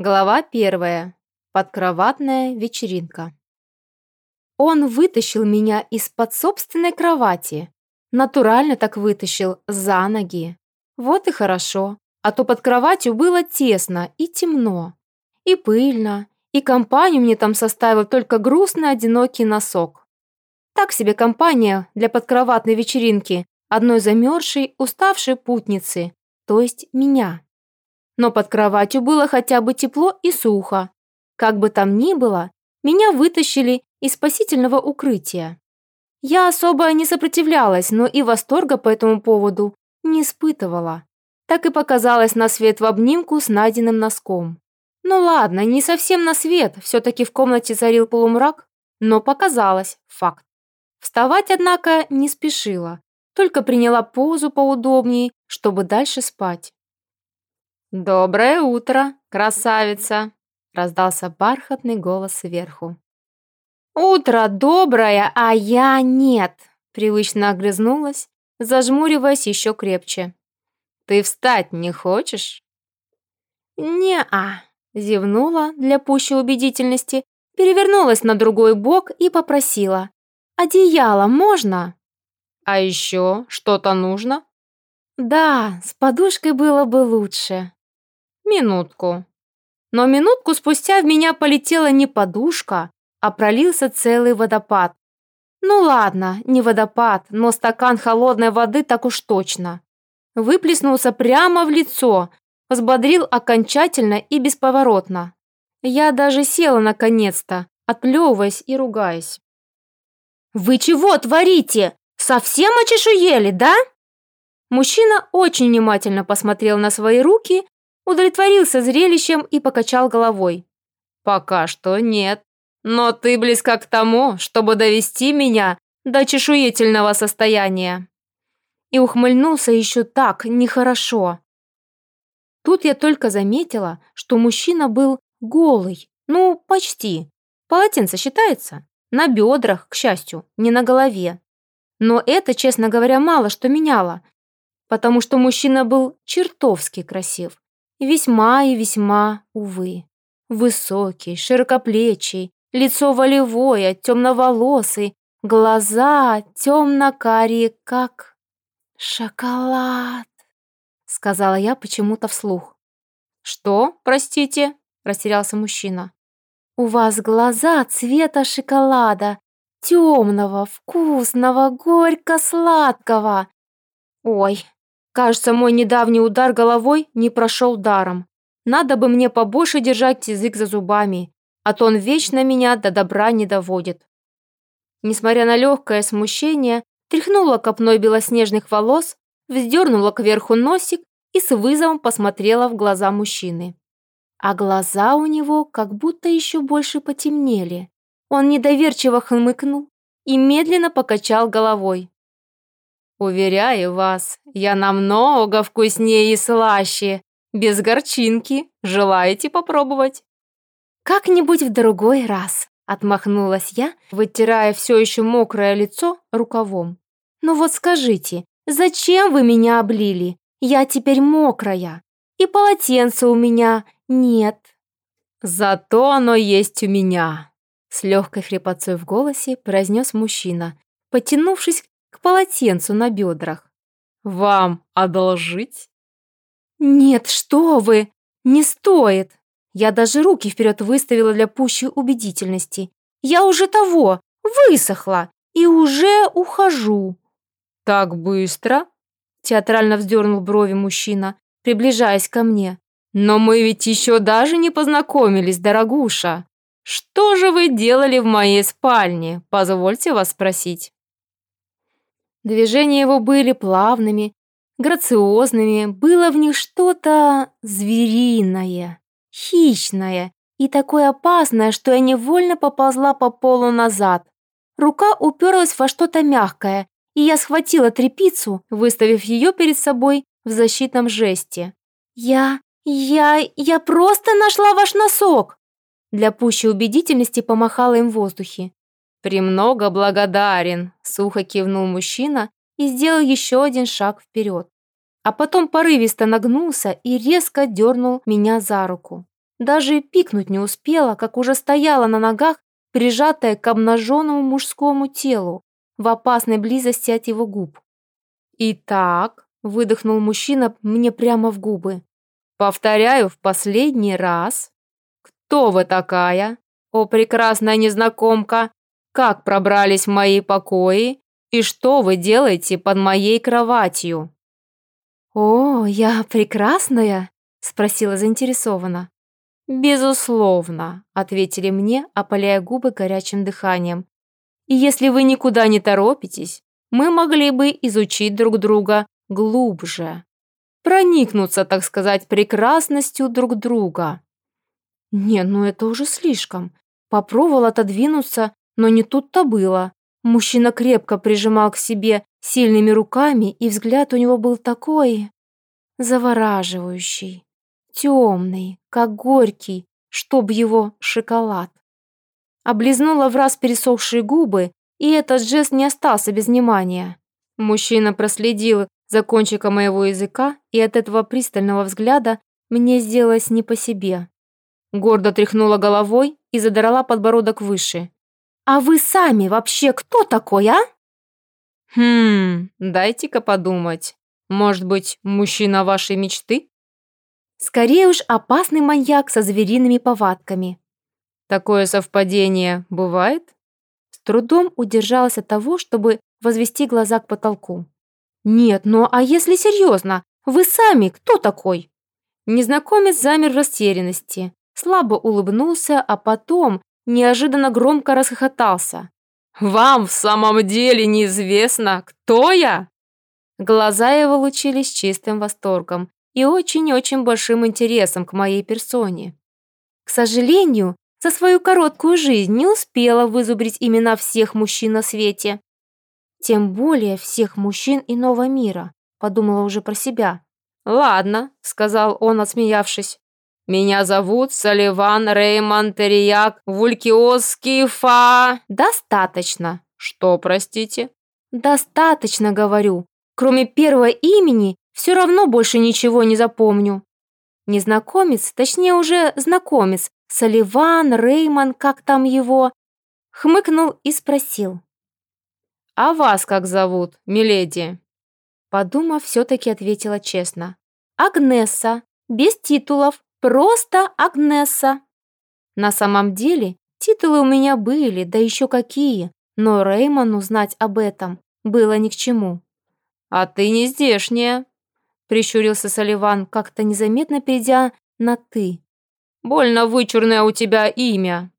Глава первая. Подкроватная вечеринка. Он вытащил меня из-под собственной кровати. Натурально так вытащил, за ноги. Вот и хорошо, а то под кроватью было тесно и темно. И пыльно, и компанию мне там составил только грустный одинокий носок. Так себе компания для подкроватной вечеринки одной замерзшей, уставшей путницы, то есть меня но под кроватью было хотя бы тепло и сухо. Как бы там ни было, меня вытащили из спасительного укрытия. Я особо не сопротивлялась, но и восторга по этому поводу не испытывала. Так и показалось на свет в обнимку с найденным носком. Ну ладно, не совсем на свет, все-таки в комнате царил полумрак, но показалось, факт. Вставать, однако, не спешила, только приняла позу поудобнее, чтобы дальше спать. «Доброе утро, красавица!» — раздался бархатный голос сверху. «Утро доброе, а я нет!» — привычно огрызнулась, зажмуриваясь еще крепче. «Ты встать не хочешь?» «Не-а!» — зевнула для пущей убедительности, перевернулась на другой бок и попросила. «Одеяло можно?» «А еще что-то нужно?» «Да, с подушкой было бы лучше», Минутку. Но минутку спустя в меня полетела не подушка, а пролился целый водопад. Ну ладно, не водопад, но стакан холодной воды так уж точно. Выплеснулся прямо в лицо, взбодрил окончательно и бесповоротно. Я даже села наконец-то, отплевываясь и ругаясь. «Вы чего творите? Совсем очешуели, да?» Мужчина очень внимательно посмотрел на свои руки удовлетворился зрелищем и покачал головой. «Пока что нет. Но ты близка к тому, чтобы довести меня до чешуительного состояния». И ухмыльнулся еще так, нехорошо. Тут я только заметила, что мужчина был голый, ну, почти. Полотенце считается? На бедрах, к счастью, не на голове. Но это, честно говоря, мало что меняло, потому что мужчина был чертовски красив. Весьма и весьма, увы. Высокий, широкоплечий, лицо волевое, темноволосый, глаза темно-карие, как шоколад, сказала я почему-то вслух. Что, простите? растерялся мужчина. У вас глаза цвета шоколада, темного, вкусного, горько-сладкого. Ой, Кажется, мой недавний удар головой не прошел даром. Надо бы мне побольше держать язык за зубами, а то он вечно меня до добра не доводит. Несмотря на легкое смущение, тряхнула копной белоснежных волос, вздернула кверху носик и с вызовом посмотрела в глаза мужчины. А глаза у него как будто еще больше потемнели. Он недоверчиво хмыкнул и медленно покачал головой. Уверяю вас, я намного вкуснее и слаще. Без горчинки. Желаете попробовать? Как-нибудь в другой раз, отмахнулась я, вытирая все еще мокрое лицо рукавом. Ну вот скажите, зачем вы меня облили? Я теперь мокрая. И полотенца у меня нет. Зато оно есть у меня. С легкой хрипотцой в голосе произнес мужчина, потянувшись к полотенцу на бедрах. «Вам одолжить?» «Нет, что вы! Не стоит!» Я даже руки вперед выставила для пущей убедительности. «Я уже того, высохла и уже ухожу!» «Так быстро?» Театрально вздернул брови мужчина, приближаясь ко мне. «Но мы ведь еще даже не познакомились, дорогуша. Что же вы делали в моей спальне, позвольте вас спросить?» Движения его были плавными, грациозными, было в них что-то звериное, хищное и такое опасное, что я невольно поползла по полу назад. Рука уперлась во что-то мягкое, и я схватила трепицу, выставив ее перед собой в защитном жесте. «Я... я... я просто нашла ваш носок!» Для пущей убедительности помахала им в воздухе. «Премного благодарен», — сухо кивнул мужчина и сделал еще один шаг вперед. А потом порывисто нагнулся и резко дернул меня за руку. Даже пикнуть не успела, как уже стояла на ногах, прижатая к обнаженному мужскому телу, в опасной близости от его губ. «Итак», — выдохнул мужчина мне прямо в губы, «повторяю в последний раз. Кто вы такая, о прекрасная незнакомка? Как пробрались в мои покои? И что вы делаете под моей кроватью?» «О, я прекрасная?» — спросила заинтересованно. «Безусловно», — ответили мне, опаляя губы горячим дыханием. «И если вы никуда не торопитесь, мы могли бы изучить друг друга глубже, проникнуться, так сказать, прекрасностью друг друга». «Не, ну это уже слишком». Попробовал отодвинуться, но не тут-то было. Мужчина крепко прижимал к себе сильными руками, и взгляд у него был такой завораживающий темный, как горький, чтоб его шоколад. Облизнула в раз пересохшие губы, и этот жест не остался без внимания. Мужчина проследил за кончиком моего языка, и от этого пристального взгляда мне сделалось не по себе. Гордо тряхнула головой и задрала подбородок выше. «А вы сами вообще кто такой, а?» «Хм, дайте-ка подумать. Может быть, мужчина вашей мечты?» Скорее уж опасный маньяк со звериными повадками. Такое совпадение бывает? С трудом удержалась от того, чтобы возвести глаза к потолку. Нет, ну а если серьезно, вы сами кто такой? Незнакомец замер в растерянности, слабо улыбнулся, а потом неожиданно громко расхохотался. «Вам в самом деле неизвестно, кто я?» Глаза его лучились чистым восторгом, и очень-очень большим интересом к моей персоне. К сожалению, за свою короткую жизнь не успела вызубрить имена всех мужчин на свете. Тем более всех мужчин иного мира, подумала уже про себя. «Ладно», — сказал он, отсмеявшись. «Меня зовут Салливан Реймон Терияк Вулькиоский Фа...» «Достаточно». «Что, простите?» «Достаточно, говорю. Кроме первого имени все равно больше ничего не запомню. Незнакомец, точнее уже знакомец, Соливан, Реймон, как там его, хмыкнул и спросил. «А вас как зовут, миледи?» Подумав, все-таки ответила честно. «Агнесса, без титулов, просто Агнесса». На самом деле, титулы у меня были, да еще какие, но Реймону знать об этом было ни к чему. «А ты не здешняя», прищурился Соливан, как-то незаметно перейдя на «ты». «Больно вычурное у тебя имя».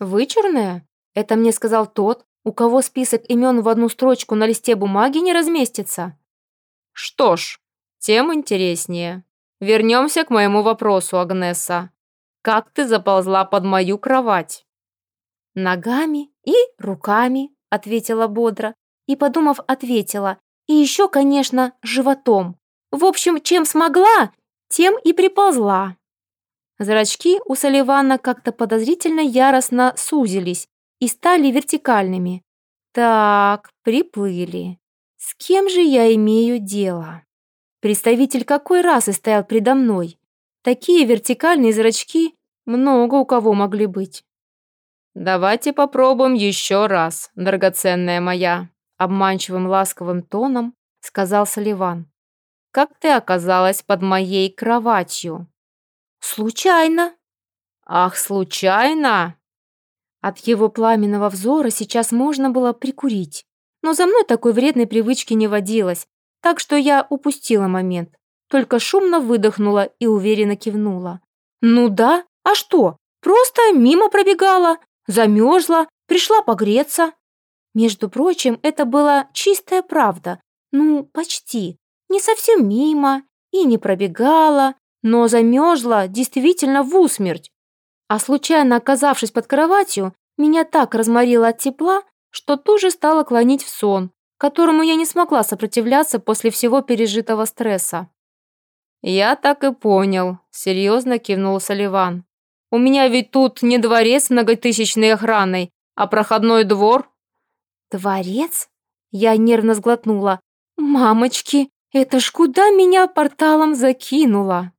«Вычурное? Это мне сказал тот, у кого список имен в одну строчку на листе бумаги не разместится?» «Что ж, тем интереснее. Вернемся к моему вопросу, Агнеса. Как ты заползла под мою кровать?» «Ногами и руками», — ответила бодро. И, подумав, ответила. «И еще, конечно, животом. В общем, чем смогла, тем и приползла. Зрачки у Салливана как-то подозрительно яростно сузились и стали вертикальными. Так, приплыли. С кем же я имею дело? Представитель какой расы стоял предо мной? Такие вертикальные зрачки много у кого могли быть. «Давайте попробуем еще раз, драгоценная моя», обманчивым ласковым тоном сказал Салливан как ты оказалась под моей кроватью?» «Случайно». «Ах, случайно?» От его пламенного взора сейчас можно было прикурить, но за мной такой вредной привычки не водилось, так что я упустила момент, только шумно выдохнула и уверенно кивнула. «Ну да, а что? Просто мимо пробегала, замерзла, пришла погреться». Между прочим, это была чистая правда, ну, почти. Не совсем мимо и не пробегала, но замерзла действительно в усмерть. А случайно оказавшись под кроватью, меня так разморило от тепла, что тоже стала клонить в сон, которому я не смогла сопротивляться после всего пережитого стресса. «Я так и понял», — серьезно кивнул Соливан. «У меня ведь тут не дворец с многотысячной охраной, а проходной двор». «Дворец?» Я нервно сглотнула. «Мамочки, это ж куда меня порталом закинуло?